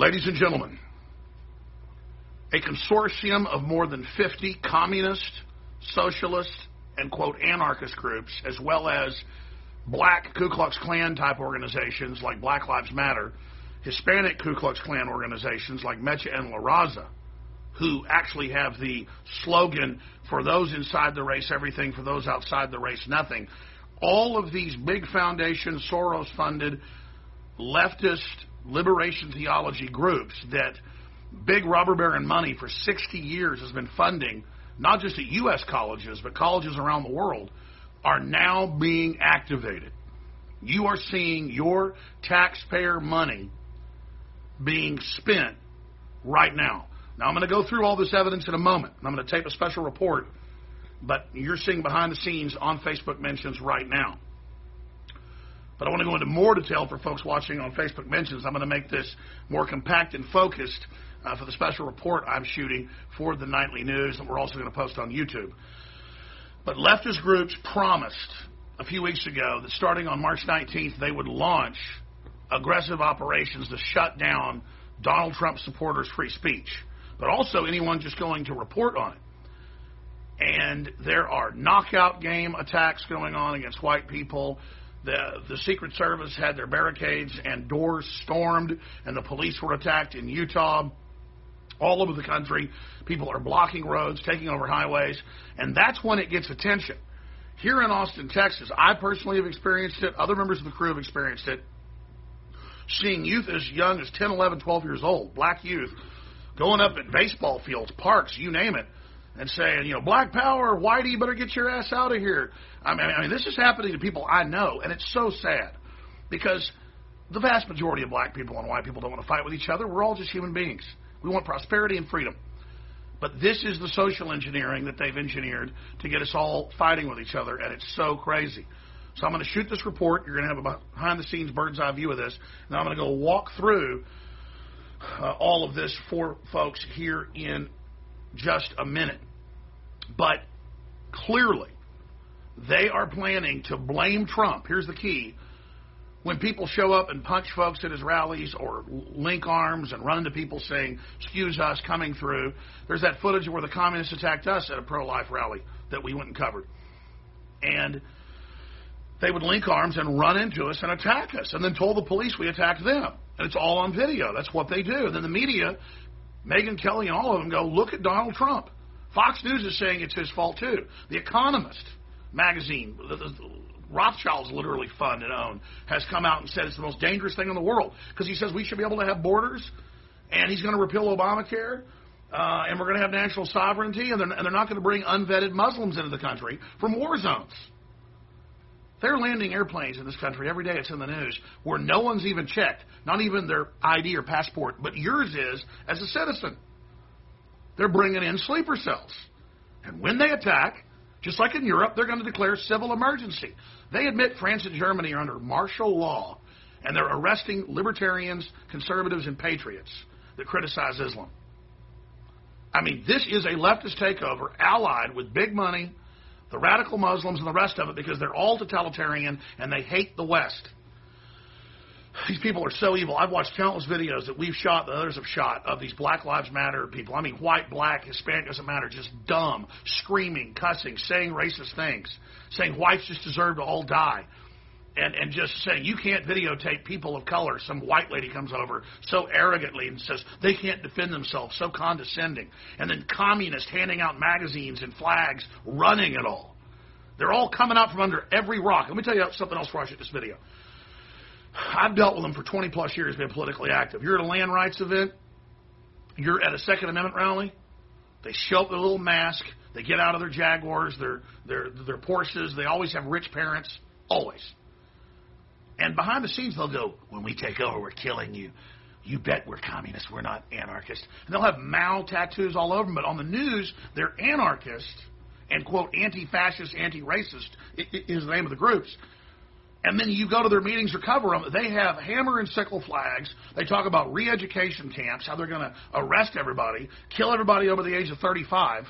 Ladies and gentlemen, a consortium of more than 50 communist, socialist, and quote anarchist groups, as well as black Ku Klux Klan type organizations like Black Lives Matter, Hispanic Ku Klux Klan organizations like Mecha and La Raza, who actually have the slogan for those inside the race, everything, for those outside the race, nothing. All of these big foundations, Soros funded, leftist liberation theology groups that big rubber baron money for 60 years has been funding, not just at U.S. colleges, but colleges around the world, are now being activated. You are seeing your taxpayer money being spent right now. Now, I'm going to go through all this evidence in a moment, I'm going to tape a special report, but you're seeing behind the scenes on Facebook mentions right now. But I want to go into more detail for folks watching on Facebook mentions. I'm going to make this more compact and focused uh, for the special report I'm shooting for the nightly news that we're also going to post on YouTube. But leftist groups promised a few weeks ago that starting on March 19th, they would launch aggressive operations to shut down Donald Trump supporters' free speech, but also anyone just going to report on it. And there are knockout game attacks going on against white people. The, the Secret Service had their barricades and doors stormed, and the police were attacked in Utah all over the country. People are blocking roads, taking over highways, and that's when it gets attention. Here in Austin, Texas, I personally have experienced it. Other members of the crew have experienced it. Seeing youth as young as 10, 11, 12 years old, black youth, going up at baseball fields, parks, you name it, and saying, you know, black power, whitey, you better get your ass out of here. I mean, I mean, this is happening to people I know, and it's so sad because the vast majority of black people and white people don't want to fight with each other. We're all just human beings. We want prosperity and freedom. But this is the social engineering that they've engineered to get us all fighting with each other, and it's so crazy. So I'm going to shoot this report. You're going to have a behind the scenes bird's eye view of this. Now I'm going to go walk through uh, all of this for folks here in just a minute. But clearly, they are planning to blame Trump. Here's the key when people show up and punch folks at his rallies or link arms and run into people saying, excuse us, coming through, there's that footage where the communists attacked us at a pro life rally that we went and covered. And they would link arms and run into us and attack us and then told the police we attacked them. And it's all on video. That's what they do. And then the media, Megyn Kelly and all of them go, look at Donald Trump. Fox News is saying it's his fault too. The Economist magazine, Rothschild's literally fund and own, has come out and said it's the most dangerous thing in the world because he says we should be able to have borders, and he's going to repeal Obamacare, uh, and we're going to have national sovereignty, and they're, and they're not going to bring unvetted Muslims into the country from war zones. They're landing airplanes in this country every day. It's in the news where no one's even checked, not even their ID or passport, but yours is as a citizen. They're bringing in sleeper cells, and when they attack, just like in Europe, they're going to declare civil emergency. They admit France and Germany are under martial law, and they're arresting libertarians, conservatives, and patriots that criticize Islam. I mean, this is a leftist takeover allied with big money, the radical Muslims, and the rest of it because they're all totalitarian and they hate the West. These people are so evil. I've watched countless videos that we've shot, that others have shot, of these Black Lives Matter people. I mean, white, black, Hispanic, doesn't matter. Just dumb, screaming, cussing, saying racist things, saying whites just deserve to all die. And, and just saying, you can't videotape people of color. Some white lady comes over so arrogantly and says they can't defend themselves, so condescending. And then communists handing out magazines and flags, running it all. They're all coming out from under every rock. Let me tell you something else before I shoot this video. I've dealt with them for 20 plus years, been politically active. You're at a land rights event, you're at a Second Amendment rally, they show up with a little mask, they get out of their Jaguars, their, their, their Porsches, they always have rich parents, always. And behind the scenes, they'll go, When we take over, we're killing you. You bet we're communists, we're not anarchists. And they'll have Mao tattoos all over them, but on the news, they're anarchists and, quote, anti fascist, anti racist is the name of the groups. And then you go to their meetings or cover them. They have hammer and sickle flags. They talk about re-education camps, how they're going to arrest everybody, kill everybody over the age of 35.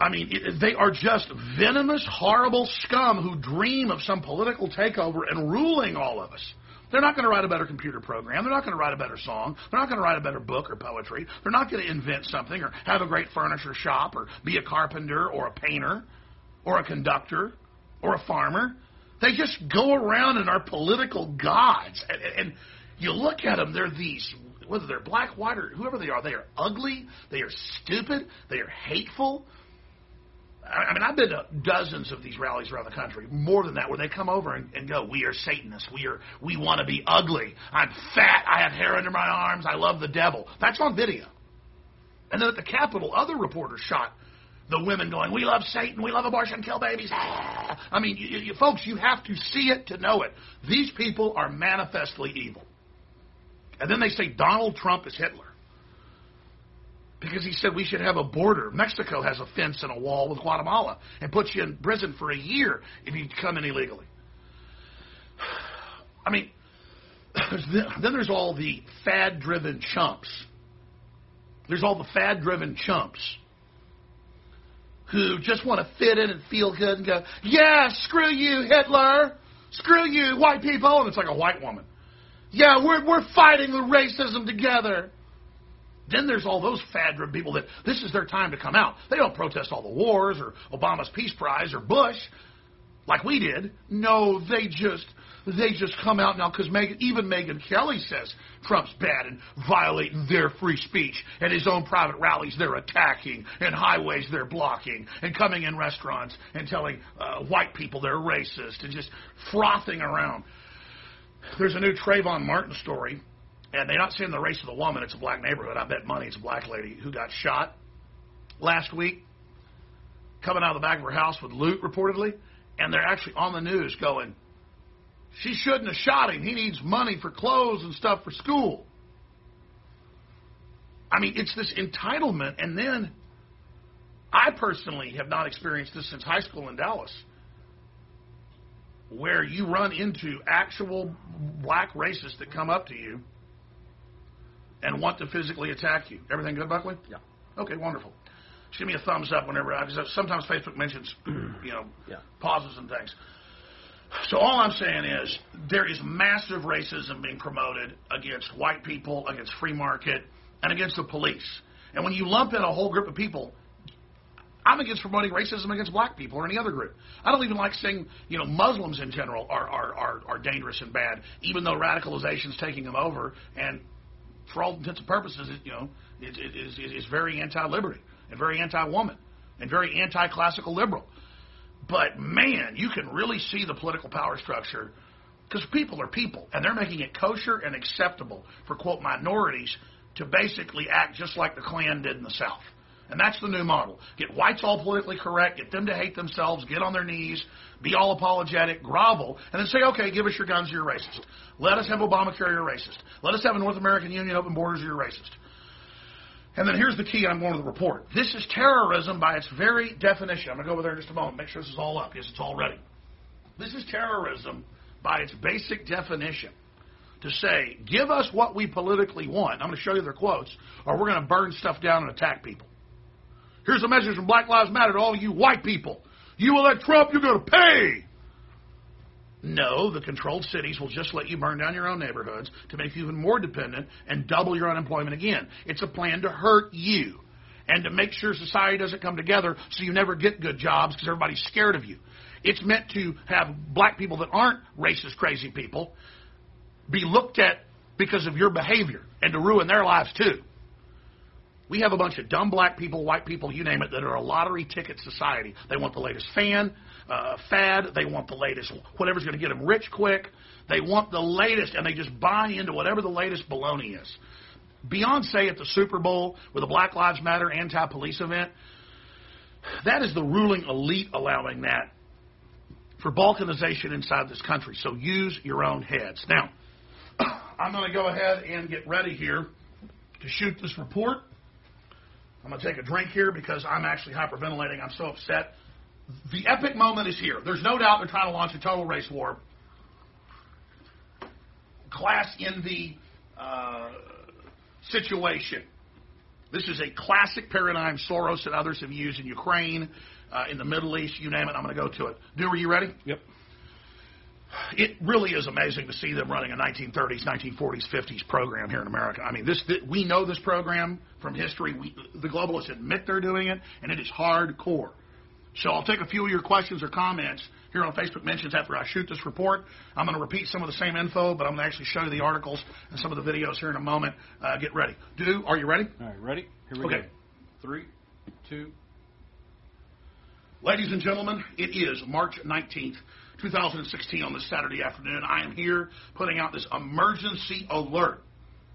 I mean, it, they are just venomous, horrible scum who dream of some political takeover and ruling all of us. They're not going to write a better computer program. They're not going to write a better song. They're not going to write a better book or poetry. They're not going to invent something or have a great furniture shop or be a carpenter or a painter or a conductor or a farmer. They just go around and are political gods. And, and you look at them, they're these, whether they're black, white, or whoever they are, they are ugly, they are stupid, they are hateful. I mean, I've been to dozens of these rallies around the country, more than that, where they come over and, and go, "We are Satanists. We are. We want to be ugly. I'm fat. I have hair under my arms. I love the devil." That's on video. And then at the Capitol, other reporters shot the women going, "We love Satan. We love abortion. Kill babies." Ah. I mean, you, you, folks, you have to see it to know it. These people are manifestly evil. And then they say Donald Trump is Hitler because he said we should have a border. Mexico has a fence and a wall with Guatemala and puts you in prison for a year if you come in illegally. I mean, then there's all the fad driven chumps. There's all the fad driven chumps who just want to fit in and feel good and go, yeah, screw you, Hitler. Screw you, white people. And it's like a white woman. Yeah, we're, we're fighting the racism together. Then there's all those fad people that this is their time to come out. They don't protest all the wars or Obama's Peace Prize or Bush like we did. No, they just they just come out now because even Megyn Kelly says Trump's bad and violating their free speech and his own private rallies they're attacking and highways they're blocking and coming in restaurants and telling uh, white people they're racist and just frothing around. There's a new Trayvon Martin story and they're not saying the race of the woman, it's a black neighborhood. I bet money it's a black lady who got shot last week, coming out of the back of her house with loot, reportedly. And they're actually on the news going, she shouldn't have shot him. He needs money for clothes and stuff for school. I mean, it's this entitlement. And then I personally have not experienced this since high school in Dallas, where you run into actual black racists that come up to you and want to physically attack you. Everything good, Buckley? Yeah. Okay, wonderful. Just give me a thumbs up whenever I, because sometimes Facebook mentions, you know, yeah. pauses and things. So all I'm saying is there is massive racism being promoted against white people, against free market, and against the police. And when you lump in a whole group of people, I'm against promoting racism against black people or any other group. I don't even like saying, you know, Muslims in general are, are, are, are dangerous and bad, even though radicalization is taking them over. And for all intents and purposes, it, you know, it, it, is, it is very anti-liberty and very anti-woman and very anti-classical liberal. But man, you can really see the political power structure because people are people, and they're making it kosher and acceptable for quote minorities to basically act just like the Klan did in the South. And that's the new model. Get whites all politically correct, get them to hate themselves, get on their knees, be all apologetic, grovel, and then say, okay, give us your guns, you're racist. Let us have Obamacare, you're racist. Let us have a North American Union, open borders, you're racist. And then here's the key I'm going to the report. This is terrorism by its very definition. I'm going to go over there in just a moment, make sure this is all up. Yes, it's all ready. This is terrorism by its basic definition. To say, give us what we politically want. I'm going to show you their quotes, or we're going to burn stuff down and attack people. Here's a message from Black Lives Matter to all you white people. You elect Trump, you're going to pay. No, the controlled cities will just let you burn down your own neighborhoods to make you even more dependent and double your unemployment again. It's a plan to hurt you and to make sure society doesn't come together so you never get good jobs because everybody's scared of you. It's meant to have black people that aren't racist, crazy people be looked at because of your behavior and to ruin their lives too. We have a bunch of dumb black people, white people, you name it, that are a lottery ticket society. They want the latest fan, uh, fad. They want the latest, whatever's going to get them rich quick. They want the latest, and they just buy into whatever the latest baloney is. Beyonce at the Super Bowl with a Black Lives Matter anti-police event, that is the ruling elite allowing that for balkanization inside this country. So use your own heads. Now, I'm going to go ahead and get ready here to shoot this report. I'm going to take a drink here because I'm actually hyperventilating. I'm so upset. The epic moment is here. There's no doubt they're trying to launch a total race war. Class in the uh, situation. This is a classic paradigm Soros and others have used in Ukraine, uh, in the Middle East, you name it. I'm going to go to it. Do, are you ready? Yep. It really is amazing to see them running a 1930s, 1940s, 50s program here in America. I mean, this, this we know this program from history. We, the globalists admit they're doing it, and it is hardcore. So I'll take a few of your questions or comments here on Facebook mentions after I shoot this report. I'm going to repeat some of the same info, but I'm going to actually show you the articles and some of the videos here in a moment. Uh, get ready. Do are you ready? All right, ready? Here we okay. go. Three, two. Ladies and gentlemen, it is March 19th. 2016 on this Saturday afternoon. I am here putting out this emergency alert.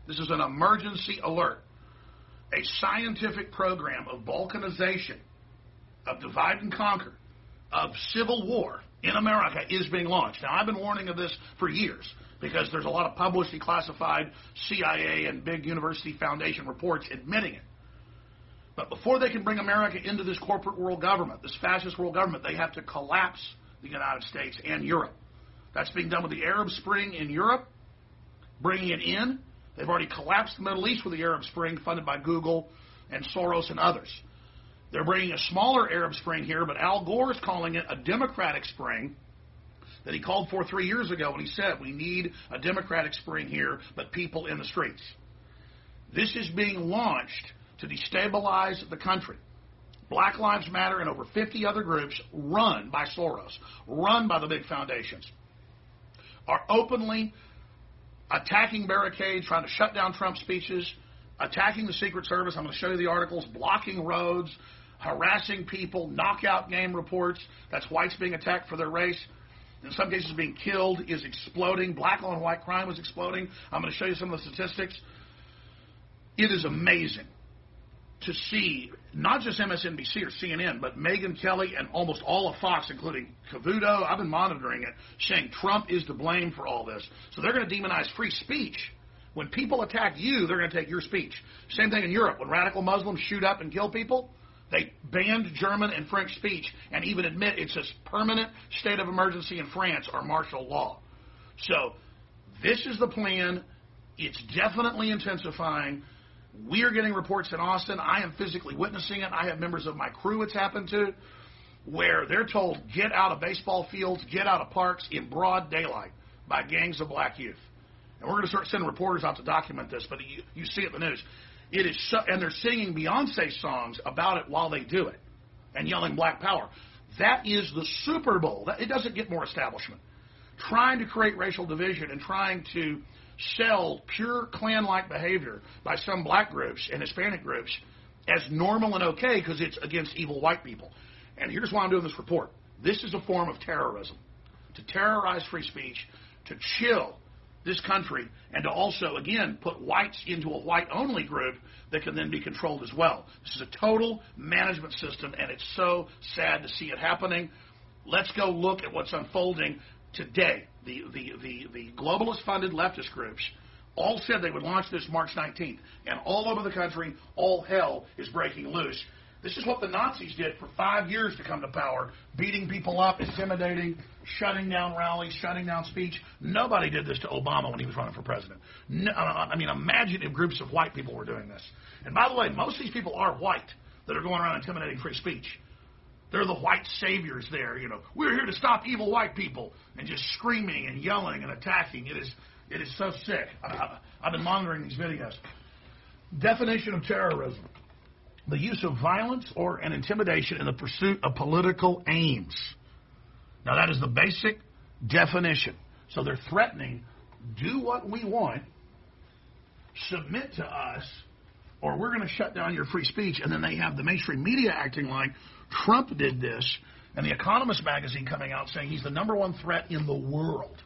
This is an emergency alert. A scientific program of balkanization, of divide and conquer, of civil war in America is being launched. Now, I've been warning of this for years because there's a lot of publicly classified CIA and big university foundation reports admitting it. But before they can bring America into this corporate world government, this fascist world government, they have to collapse the United States and Europe. That's being done with the Arab Spring in Europe, bringing it in. They've already collapsed the Middle East with the Arab Spring, funded by Google and Soros and others. They're bringing a smaller Arab Spring here, but Al Gore is calling it a Democratic Spring that he called for three years ago when he said we need a Democratic Spring here, but people in the streets. This is being launched to destabilize the country. Black Lives Matter and over 50 other groups run by Soros, run by the big foundations, are openly attacking barricades, trying to shut down Trump speeches, attacking the Secret Service. I'm going to show you the articles, blocking roads, harassing people, knockout game reports. That's whites being attacked for their race. In some cases, being killed is exploding. Black on white crime is exploding. I'm going to show you some of the statistics. It is amazing to see not just MSNBC or CNN, but Megyn Kelly and almost all of Fox, including Cavuto. I've been monitoring it, saying Trump is to blame for all this. So they're going to demonize free speech. When people attack you, they're going to take your speech. Same thing in Europe. When radical Muslims shoot up and kill people, they banned German and French speech and even admit it's a permanent state of emergency in France or martial law. So this is the plan. It's definitely intensifying. We are getting reports in Austin. I am physically witnessing it. I have members of my crew it's happened to where they're told, get out of baseball fields, get out of parks in broad daylight by gangs of black youth. And we're going to start sending reporters out to document this, but you, you see it in the news. It is so, and they're singing Beyonce songs about it while they do it and yelling black power. That is the Super Bowl. It doesn't get more establishment. Trying to create racial division and trying to sell pure Klan like behavior by some black groups and Hispanic groups as normal and okay because it's against evil white people. And here's why I'm doing this report this is a form of terrorism to terrorize free speech, to chill this country, and to also, again, put whites into a white only group that can then be controlled as well. This is a total management system, and it's so sad to see it happening. Let's go look at what's unfolding today, the, the, the, the globalist funded leftist groups all said they would launch this March 19th. And all over the country, all hell is breaking loose. This is what the Nazis did for five years to come to power beating people up, intimidating, shutting down rallies, shutting down speech. Nobody did this to Obama when he was running for president. No, I mean, imagine if groups of white people were doing this. And by the way, most of these people are white that are going around intimidating free speech. They're the white saviors there, you know. We're here to stop evil white people and just screaming and yelling and attacking. It is it is so sick. I, I've been monitoring these videos. Definition of terrorism. The use of violence or an intimidation in the pursuit of political aims. Now that is the basic definition. So they're threatening, do what we want, submit to us, or we're going to shut down your free speech. And then they have the mainstream media acting like Trump did this, and The Economist magazine coming out saying he's the number one threat in the world.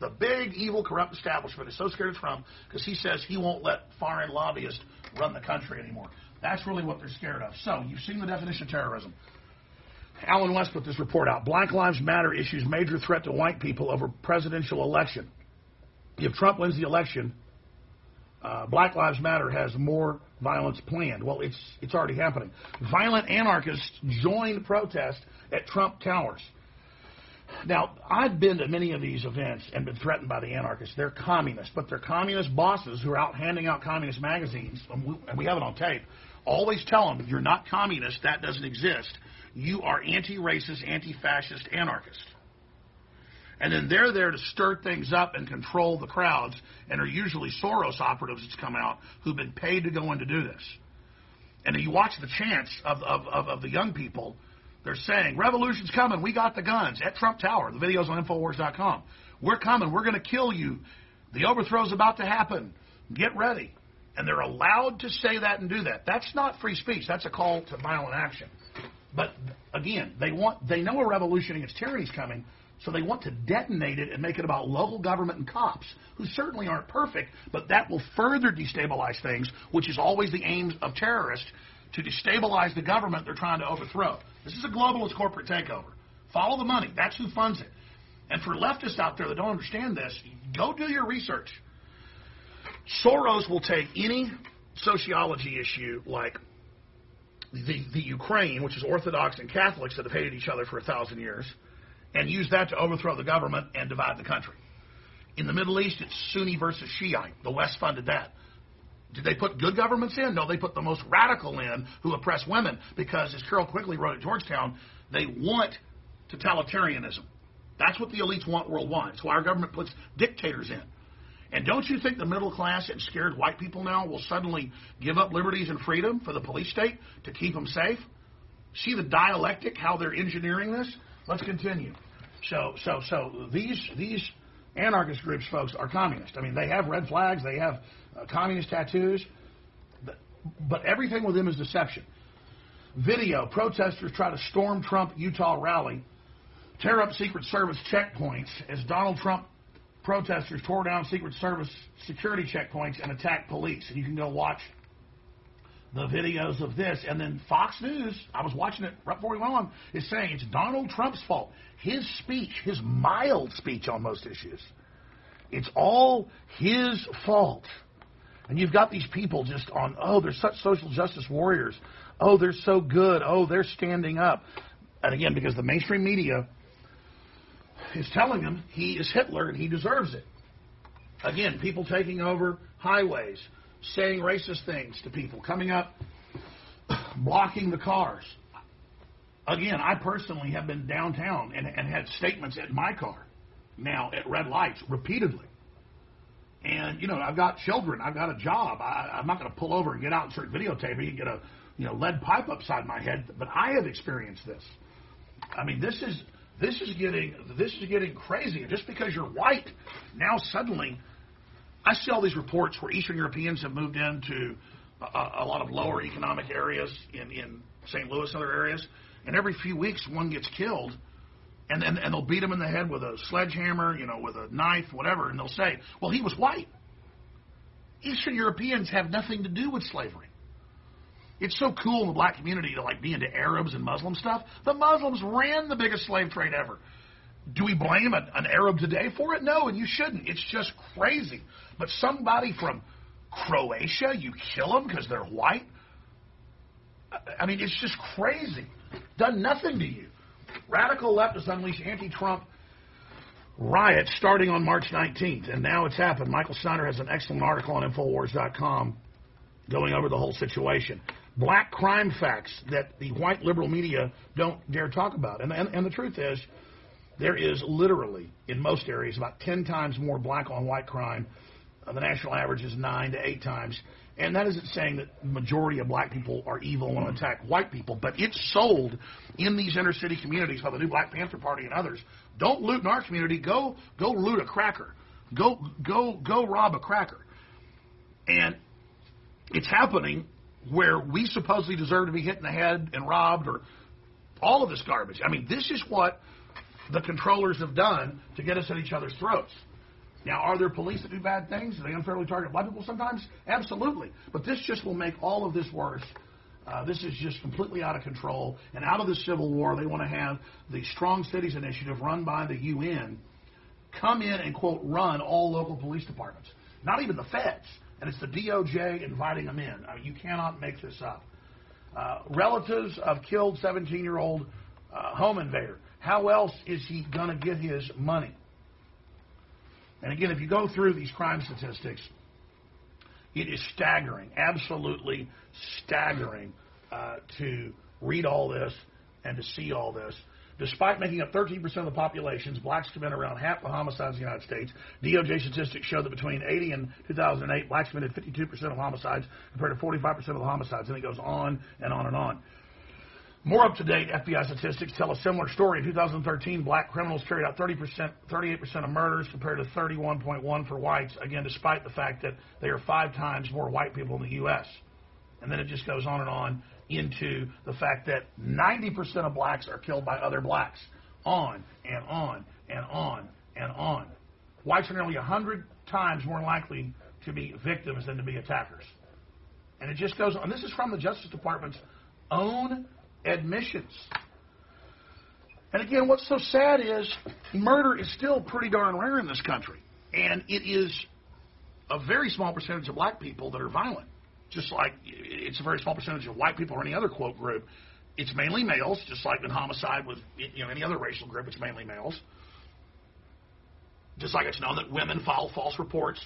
The big, evil, corrupt establishment is so scared of Trump because he says he won't let foreign lobbyists run the country anymore. That's really what they're scared of. So, you've seen the definition of terrorism. Allen West put this report out. Black Lives Matter issues major threat to white people over presidential election. If Trump wins the election, uh, Black Lives Matter has more violence planned. Well, it's it's already happening. Violent anarchists joined protest at Trump Towers. Now, I've been to many of these events and been threatened by the anarchists. They're communists, but they're communist bosses who are out handing out communist magazines, and we, and we have it on tape. Always tell them, you're not communist, that doesn't exist. You are anti racist, anti fascist anarchist. And then they're there to stir things up and control the crowds, and are usually Soros operatives that's come out who've been paid to go in to do this. And you watch the chants of, of, of, of the young people. They're saying, Revolution's coming. We got the guns at Trump Tower. The video's on Infowars.com. We're coming. We're going to kill you. The overthrow's about to happen. Get ready. And they're allowed to say that and do that. That's not free speech. That's a call to violent action. But again, they want they know a revolution against tyranny is coming, so they want to detonate it and make it about local government and cops, who certainly aren't perfect, but that will further destabilize things, which is always the aim of terrorists to destabilize the government they're trying to overthrow. This is a globalist corporate takeover. Follow the money. That's who funds it. And for leftists out there that don't understand this, go do your research. Soros will take any sociology issue like the, the Ukraine, which is Orthodox and Catholics that have hated each other for a thousand years, and use that to overthrow the government and divide the country. In the Middle East, it's Sunni versus Shiite. The West funded that. Did they put good governments in? No, they put the most radical in who oppress women because, as Carroll Quigley wrote at Georgetown, they want totalitarianism. That's what the elites want worldwide. It's why our government puts dictators in. And don't you think the middle class and scared white people now will suddenly give up liberties and freedom for the police state to keep them safe? See the dialectic, how they're engineering this? Let's continue. So, so, so these these anarchist groups, folks, are communist. I mean, they have red flags, they have uh, communist tattoos, but, but everything with them is deception. Video: protesters try to storm Trump Utah rally, tear up Secret Service checkpoints as Donald Trump protesters tore down Secret Service security checkpoints and attacked police. And you can go watch the videos of this. And then Fox News, I was watching it right before we went on, is saying it's Donald Trump's fault. His speech, his mild speech on most issues, it's all his fault. And you've got these people just on, oh, they're such social justice warriors. Oh, they're so good. Oh, they're standing up. And again, because the mainstream media is telling him he is Hitler and he deserves it. Again, people taking over highways, saying racist things to people, coming up, blocking the cars. Again, I personally have been downtown and, and had statements at my car now at red lights repeatedly. And, you know, I've got children, I've got a job. I, I'm not going to pull over and get out and start videotaping and get a you know lead pipe upside my head, but I have experienced this. I mean, this is this is getting this is getting crazy. Just because you're white, now suddenly, I see all these reports where Eastern Europeans have moved into a, a lot of lower economic areas in in St. Louis and other areas, and every few weeks one gets killed, and then and they'll beat them in the head with a sledgehammer, you know, with a knife, whatever, and they'll say, "Well, he was white." Eastern Europeans have nothing to do with slavery. It's so cool in the black community to like be into Arabs and Muslim stuff. The Muslims ran the biggest slave trade ever. Do we blame an, an Arab today for it? No, and you shouldn't. It's just crazy. But somebody from Croatia, you kill them because they're white. I mean, it's just crazy. Done nothing to you. Radical leftists unleash anti-Trump riots starting on March 19th, and now it's happened. Michael Snyder has an excellent article on Infowars.com going over the whole situation black crime facts that the white liberal media don't dare talk about. And, and, and the truth is, there is literally, in most areas, about 10 times more black on white crime. Uh, the national average is 9 to 8 times. And that isn't saying that the majority of black people are evil and attack white people, but it's sold in these inner city communities by the new Black Panther Party and others. Don't loot in our community. Go go loot a cracker. Go go go rob a cracker. And it's happening where we supposedly deserve to be hit in the head and robbed or all of this garbage. I mean, this is what the controllers have done to get us at each other's throats. Now, are there police that do bad things? Do they unfairly target black people sometimes? Absolutely. But this just will make all of this worse. Uh, this is just completely out of control. And out of the Civil War, they want to have the Strong Cities Initiative run by the UN come in and, quote, run all local police departments. Not even the feds and it's the DOJ inviting them in. I mean, you cannot make this up. Uh, relatives of killed 17 year old uh, home invader. How else is he going to get his money? And again, if you go through these crime statistics, it is staggering, absolutely staggering uh, to read all this and to see all this. Despite making up 13% of the populations, blacks commit around half the homicides in the United States. DOJ statistics show that between 80 and 2008, blacks committed 52% of homicides compared to 45% of the homicides. And it goes on and on and on. More up-to-date FBI statistics tell a similar story. In 2013, black criminals carried out 30%, 38% of murders compared to 31.1 for whites, again, despite the fact that there are five times more white people in the U.S. And then it just goes on and on into the fact that 90% of blacks are killed by other blacks. On and on and on and on. Whites are nearly 100 times more likely to be victims than to be attackers. And it just goes on. This is from the Justice Department's own admissions. And again, what's so sad is murder is still pretty darn rare in this country. And it is a very small percentage of black people that are violent. Just like it's a very small percentage of white people or any other quote group. It's mainly males, just like in homicide with you know any other racial group, it's mainly males. Just like it's known that women file false reports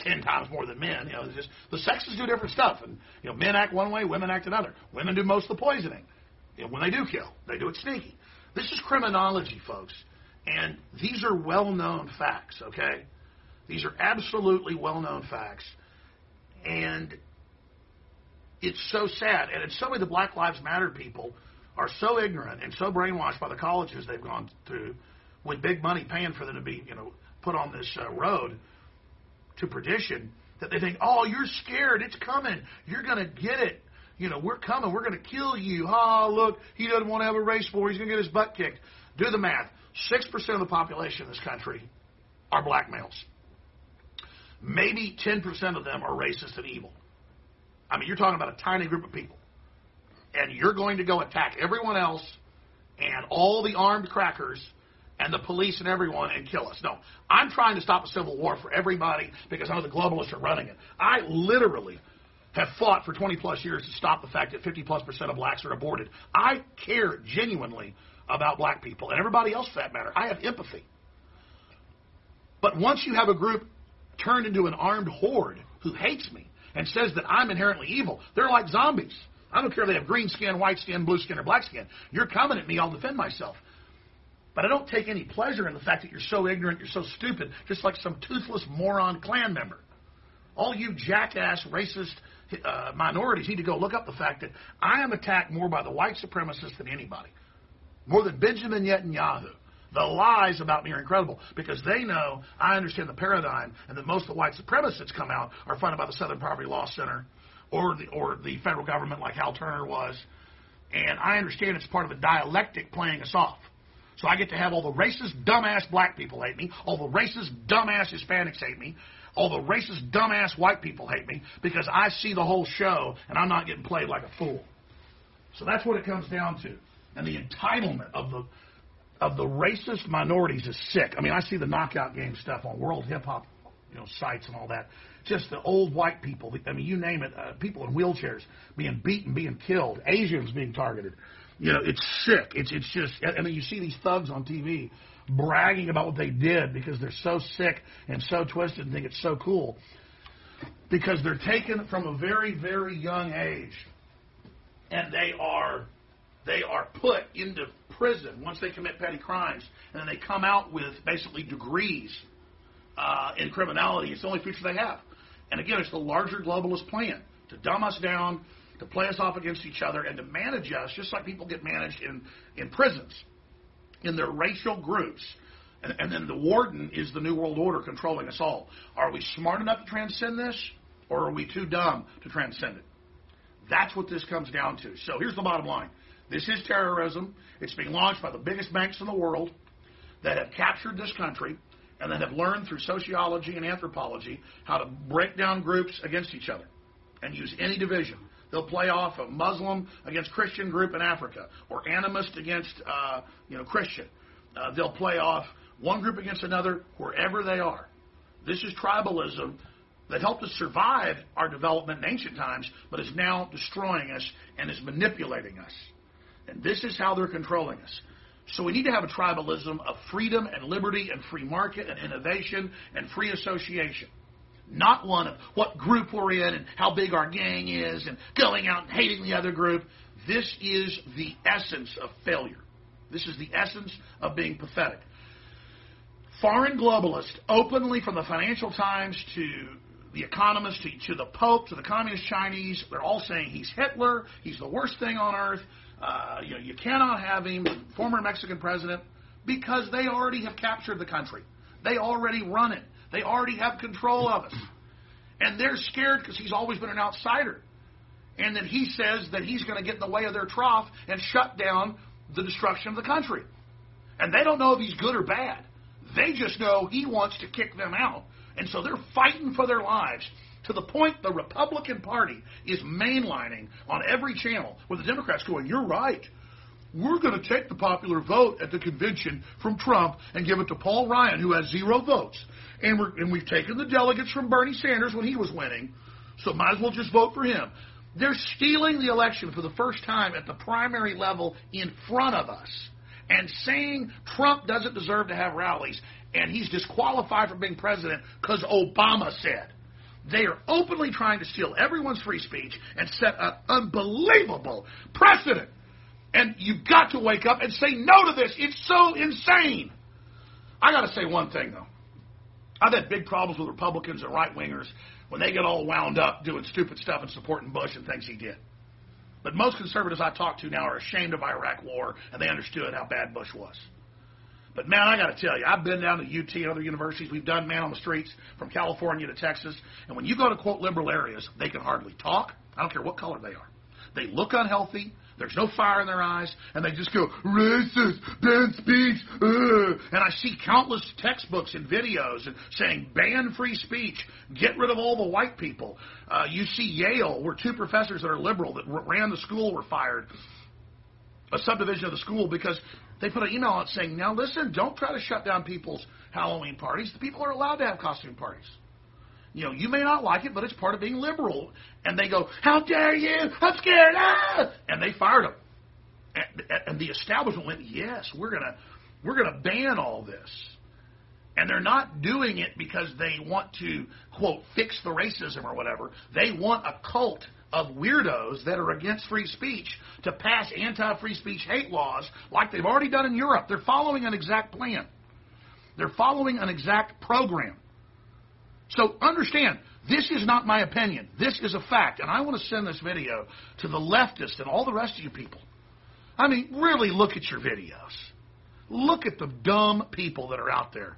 ten times more than men. You know, just the sexes do different stuff, and you know, men act one way, women act another. Women do most of the poisoning. Know, when they do kill, they do it sneaky. This is criminology, folks, and these are well-known facts. Okay, these are absolutely well-known facts, and it's so sad. And it's so many the Black Lives Matter people are so ignorant and so brainwashed by the colleges they've gone through, with big money paying for them to be, you know, put on this uh, road to perdition, that they think, oh, you're scared, it's coming, you're going to get it you know, we're coming, we're going to kill you. Oh, look, he doesn't want to have a race war. He's going to get his butt kicked. Do the math. 6% of the population in this country are black males. Maybe 10% of them are racist and evil. I mean, you're talking about a tiny group of people. And you're going to go attack everyone else and all the armed crackers and the police and everyone and kill us. No, I'm trying to stop a civil war for everybody because I know the globalists are running it. I literally have fought for 20 plus years to stop the fact that 50 plus percent of blacks are aborted. I care genuinely about black people and everybody else for that matter. I have empathy. But once you have a group turned into an armed horde who hates me and says that I'm inherently evil, they're like zombies. I don't care if they have green skin, white skin, blue skin, or black skin. You're coming at me, I'll defend myself. But I don't take any pleasure in the fact that you're so ignorant, you're so stupid, just like some toothless moron Klan member. All you jackass, racist, uh, minorities need to go look up the fact that I am attacked more by the white supremacists than anybody, more than Benjamin Netanyahu. The lies about me are incredible because they know I understand the paradigm and that most of the white supremacists come out are funded by the Southern Poverty Law Center or the, or the federal government like Hal Turner was. And I understand it's part of a dialectic playing us off. So I get to have all the racist, dumbass black people hate me, all the racist, dumbass Hispanics hate me, all the racist, dumbass white people hate me because I see the whole show and I'm not getting played like a fool. So that's what it comes down to. And the entitlement of the of the racist minorities is sick. I mean, I see the knockout game stuff on World Hip Hop, you know, sites and all that. Just the old white people. I mean, you name it. Uh, people in wheelchairs being beaten, being killed. Asians being targeted. You know, it's sick. It's it's just. I mean, you see these thugs on TV bragging about what they did because they're so sick and so twisted and think it's so cool. Because they're taken from a very, very young age and they are they are put into prison once they commit petty crimes, and then they come out with basically degrees uh, in criminality. It's the only future they have. And again, it's the larger globalist plan to dumb us down, to play us off against each other, and to manage us just like people get managed in, in prisons in their racial groups. And, and then the warden is the New World Order controlling us all. Are we smart enough to transcend this, or are we too dumb to transcend it? That's what this comes down to. So here's the bottom line this is terrorism. It's being launched by the biggest banks in the world that have captured this country and that have learned through sociology and anthropology how to break down groups against each other and use any division. They'll play off a Muslim against Christian group in Africa, or animist against uh, you know Christian. Uh, they'll play off one group against another wherever they are. This is tribalism that helped us survive our development in ancient times, but is now destroying us and is manipulating us. And this is how they're controlling us. So we need to have a tribalism of freedom and liberty and free market and innovation and free association not one of what group we're in and how big our gang is and going out and hating the other group. This is the essence of failure. This is the essence of being pathetic. Foreign globalists, openly from the Financial Times to the Economist to, to the Pope to the Communist Chinese, they're all saying he's Hitler, he's the worst thing on earth. Uh, you know, you cannot have him, former Mexican president, because they already have captured the country. They already run it. They already have control of us. And they're scared because he's always been an outsider. And that he says that he's going to get in the way of their trough and shut down the destruction of the country. And they don't know if he's good or bad. They just know he wants to kick them out. And so they're fighting for their lives to the point the Republican Party is mainlining on every channel with the Democrats going, You're right. We're going to take the popular vote at the convention from Trump and give it to Paul Ryan, who has zero votes. And, we're, and we've taken the delegates from Bernie Sanders when he was winning, so might as well just vote for him. They're stealing the election for the first time at the primary level in front of us and saying Trump doesn't deserve to have rallies and he's disqualified from being president because Obama said. They are openly trying to steal everyone's free speech and set an unbelievable precedent. And you've got to wake up and say no to this. It's so insane. I got to say one thing, though. I've had big problems with Republicans and right wingers when they get all wound up doing stupid stuff and supporting Bush and things he did. But most conservatives I talk to now are ashamed of Iraq War and they understood how bad Bush was. But man, I got to tell you, I've been down to UT and other universities. We've done man on the streets from California to Texas. And when you go to quote liberal areas, they can hardly talk. I don't care what color they are. They look unhealthy. There's no fire in their eyes, and they just go racist, banned speech. Uh. And I see countless textbooks and videos and saying ban free speech, get rid of all the white people. Uh, you see Yale, where two professors that are liberal that ran the school were fired, a subdivision of the school because they put an email out saying, now listen, don't try to shut down people's Halloween parties. The people are allowed to have costume parties. You know, you may not like it, but it's part of being liberal. And they go, how dare you? I'm scared. Ah! And they fired them. And, and the establishment went, yes, we're gonna we're gonna ban all this. And they're not doing it because they want to quote fix the racism or whatever. They want a cult of weirdos that are against free speech to pass anti free speech hate laws like they've already done in Europe. They're following an exact plan, they're following an exact program. So understand, this is not my opinion. This is a fact. And I want to send this video to the leftists and all the rest of you people. I mean, really look at your videos. Look at the dumb people that are out there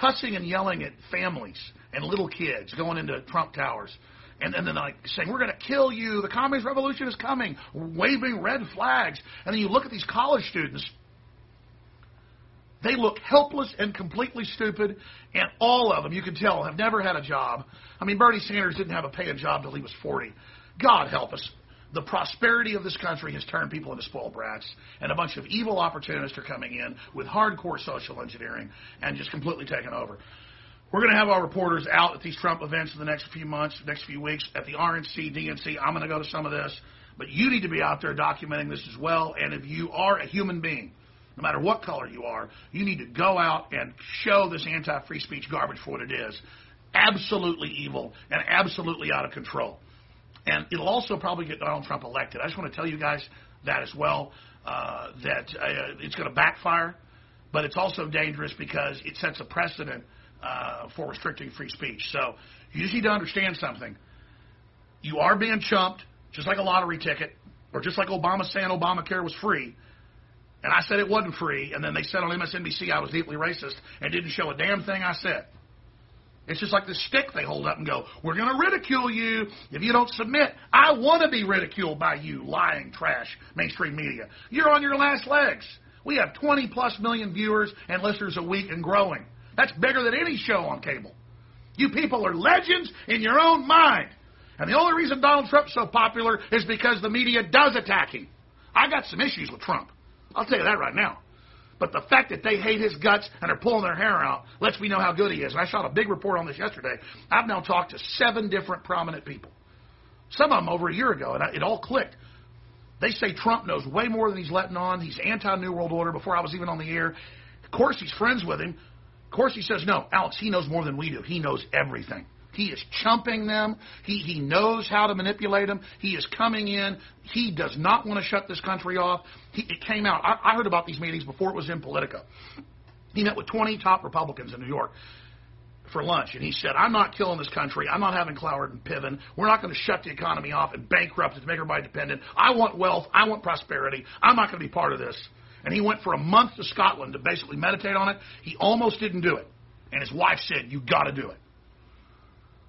cussing and yelling at families and little kids going into Trump Towers and, and then like saying, we're going to kill you, the communist revolution is coming, waving red flags. And then you look at these college students, they look helpless and completely stupid, and all of them, you can tell, have never had a job. I mean, Bernie Sanders didn't have a paying job until he was 40. God help us. The prosperity of this country has turned people into spoiled brats, and a bunch of evil opportunists are coming in with hardcore social engineering and just completely taking over. We're going to have our reporters out at these Trump events in the next few months, next few weeks at the RNC, DNC. I'm going to go to some of this, but you need to be out there documenting this as well. And if you are a human being, no matter what color you are, you need to go out and show this anti-free speech garbage for what it is. Absolutely evil and absolutely out of control. And it'll also probably get Donald Trump elected. I just want to tell you guys that as well, uh, that uh, it's going to backfire, but it's also dangerous because it sets a precedent uh, for restricting free speech. So you just need to understand something. You are being chumped, just like a lottery ticket, or just like Obama saying Obamacare was free. And I said it wasn't free, and then they said on MSNBC I was deeply racist and didn't show a damn thing I said. It's just like the stick they hold up and go, We're going to ridicule you if you don't submit. I want to be ridiculed by you, lying trash mainstream media. You're on your last legs. We have 20 plus million viewers and listeners a week and growing. That's bigger than any show on cable. You people are legends in your own mind. And the only reason Donald Trump's so popular is because the media does attack him. I got some issues with Trump. I'll tell you that right now. But the fact that they hate his guts and are pulling their hair out lets me know how good he is. And I shot a big report on this yesterday. I've now talked to seven different prominent people. Some of them over a year ago, and it all clicked. They say Trump knows way more than he's letting on. He's anti New World Order before I was even on the air. Of course, he's friends with him. Of course, he says, no, Alex, he knows more than we do. He knows everything. He is chumping them. He, he knows how to manipulate them. He is coming in. He does not want to shut this country off. He, it came out. I, I heard about these meetings before it was in Politico. He met with 20 top Republicans in New York for lunch, and he said, I'm not killing this country. I'm not having Cloward and Piven. We're not going to shut the economy off and bankrupt it to make everybody dependent. I want wealth. I want prosperity. I'm not going to be part of this. And he went for a month to Scotland to basically meditate on it. He almost didn't do it. And his wife said, You got to do it.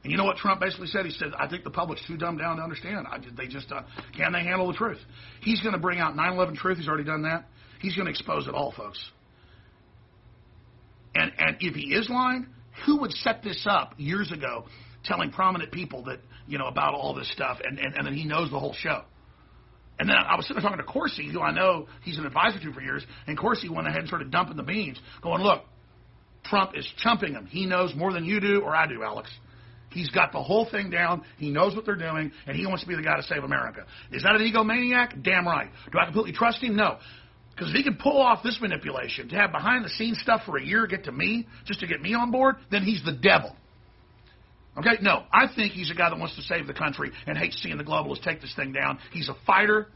And you know what Trump basically said? He said, I think the public's too dumbed down to understand. I, they just, uh, can they handle the truth? He's going to bring out 9 11 truth. He's already done that. He's going to expose it all, folks. And, and if he is lying, who would set this up years ago telling prominent people that, you know, about all this stuff and, and, and then he knows the whole show? And then I was sitting there talking to Corsi, who I know he's an advisor to for years, and Corsi went ahead and started dumping the beans, going, look, Trump is chumping him. He knows more than you do or I do, Alex. He's got the whole thing down. He knows what they're doing, and he wants to be the guy to save America. Is that an egomaniac? Damn right. Do I completely trust him? No. Because if he can pull off this manipulation to have behind the scenes stuff for a year get to me, just to get me on board, then he's the devil. Okay? No, I think he's a guy that wants to save the country and hates seeing the globalists take this thing down. He's a fighter.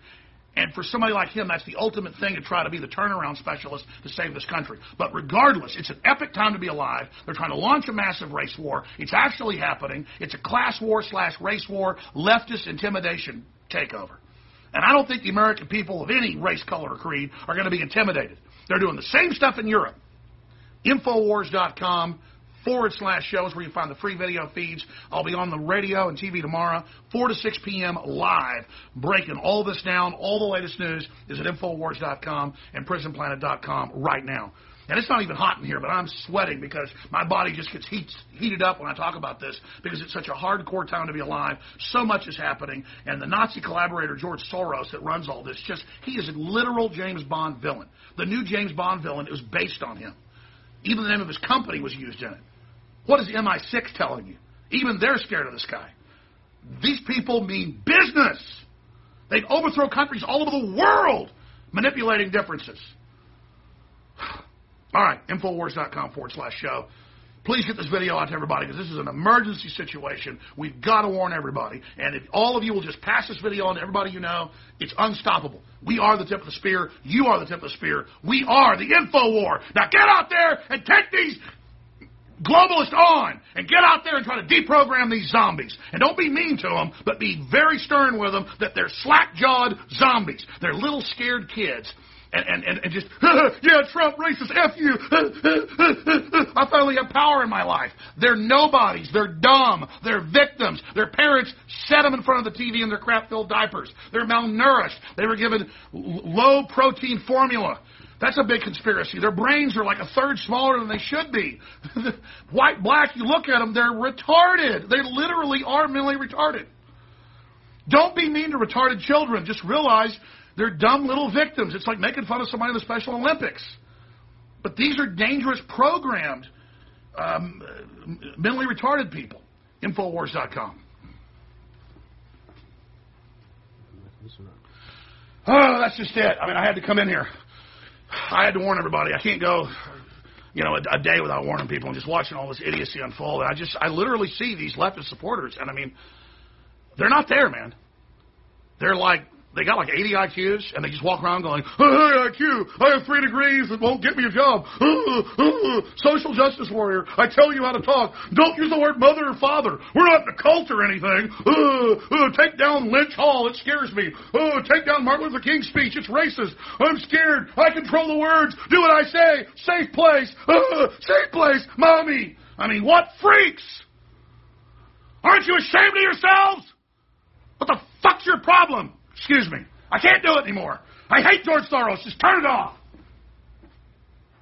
And for somebody like him, that's the ultimate thing to try to be the turnaround specialist to save this country. But regardless, it's an epic time to be alive. They're trying to launch a massive race war. It's actually happening. It's a class war slash race war, leftist intimidation takeover. And I don't think the American people of any race, color, or creed are going to be intimidated. They're doing the same stuff in Europe. Infowars.com forward slash shows where you find the free video feeds. I'll be on the radio and TV tomorrow, 4 to 6 p.m. live, breaking all this down. All the latest news is at Infowars.com and PrisonPlanet.com right now. And it's not even hot in here, but I'm sweating because my body just gets heat, heated up when I talk about this because it's such a hardcore time to be alive. So much is happening. And the Nazi collaborator, George Soros, that runs all this, just, he is a literal James Bond villain. The new James Bond villain is based on him. Even the name of his company was used in it. What is MI6 telling you? Even they're scared of this guy. These people mean business. They overthrow countries all over the world manipulating differences. All right, Infowars.com forward slash show. Please get this video out to everybody because this is an emergency situation. We've got to warn everybody. And if all of you will just pass this video on to everybody you know, it's unstoppable. We are the tip of the spear. You are the tip of the spear. We are the info war. Now get out there and take these globalists on and get out there and try to deprogram these zombies. And don't be mean to them, but be very stern with them that they're slack-jawed zombies. They're little scared kids and, and, and just, yeah, Trump, racist, F you. I finally have power in my life. They're nobodies. They're dumb. They're victims. Their parents set them in front of the TV in their crap filled diapers. They're malnourished. They were given low protein formula. That's a big conspiracy. Their brains are like a third smaller than they should be. White, black, you look at them, they're retarded. They literally are mentally retarded. Don't be mean to retarded children. Just realize they're dumb little victims. It's like making fun of somebody in the Special Olympics. But these are dangerous, programmed, um, mentally retarded people. Infowars.com. Oh, that's just it. I mean, I had to come in here. I had to warn everybody. I can't go, you know, a, a day without warning people and just watching all this idiocy unfold. And I just, I literally see these leftist supporters, and I mean, they're not there, man. They're like they got like 80 IQs, and they just walk around going, hey, IQ, I have three degrees that won't get me a job. social justice warrior, I tell you how to talk. Don't use the word mother or father. We're not in a cult or anything. take down Lynch Hall, it scares me. take down Martin Luther King's speech, it's racist. I'm scared. I control the words. Do what I say. Safe place. safe place. Mommy. I mean, what freaks? Aren't you ashamed of yourselves? What the fuck's your problem? Excuse me. I can't do it anymore. I hate George Soros. Just turn it off.